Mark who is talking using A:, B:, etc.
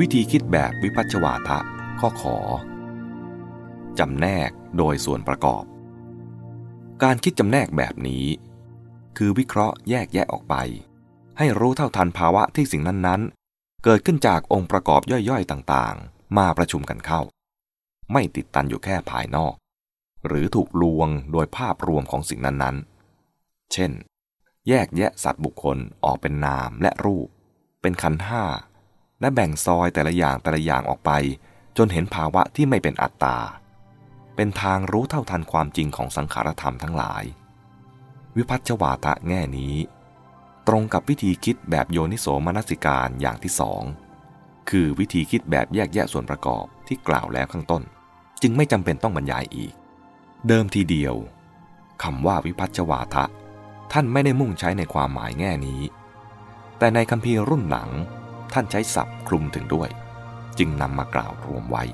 A: วิธีคิดแบบวิพัชวาทะข้อขอจำแนกโดยส่วนประกอบ การคิดจำแนกแบบนี้ คือวิเคราะห์แยกแยะออกไป ให้รู้เท่าทันภาวะที่สิ่งนั้นๆ เกิดขึ้นจากองค์ประกอบย่อยๆต่างๆ มาประชุมกันเข้า ไม่ติดตันอยู่แค่ภายนอก หรือถูกลวงโดยภาพรวมของสิ่งนั้นๆ เช่น แยกแยะสัตว์บุคคลออกเป็นนามและรูป เป็นขันห้า และแบ่งซอยแต่ละอย่างแต่ละอย่างออกไป จนเห็นภาวะที่ไม่เป็นอัตตา เป็นทางรู้เท่าทันความจริงของสังขารธรรมทั้งหลาย วิพัฒชวาทะแง่นี้ ตรงกับวิธีคิดแบบโยนิโสมนสิการอย่างที่สองคือวิธีคิดแบบแยกแยะส่วนประกอบที่กล่าวแล้วข้างต้น จึงไม่จำเป็นต้องบรรยายอีก เดิมทีเดียวคำว่าวิพัฒชวาทะ ท่านไม่ได้มุ่งใช้ในความหมายแง่นี้ แต่ในคัมภีร์รุ่นหลัง ท่านใช้ศัพท์คลุมถึงด้วย จึงนำมากล่าวรวมไว้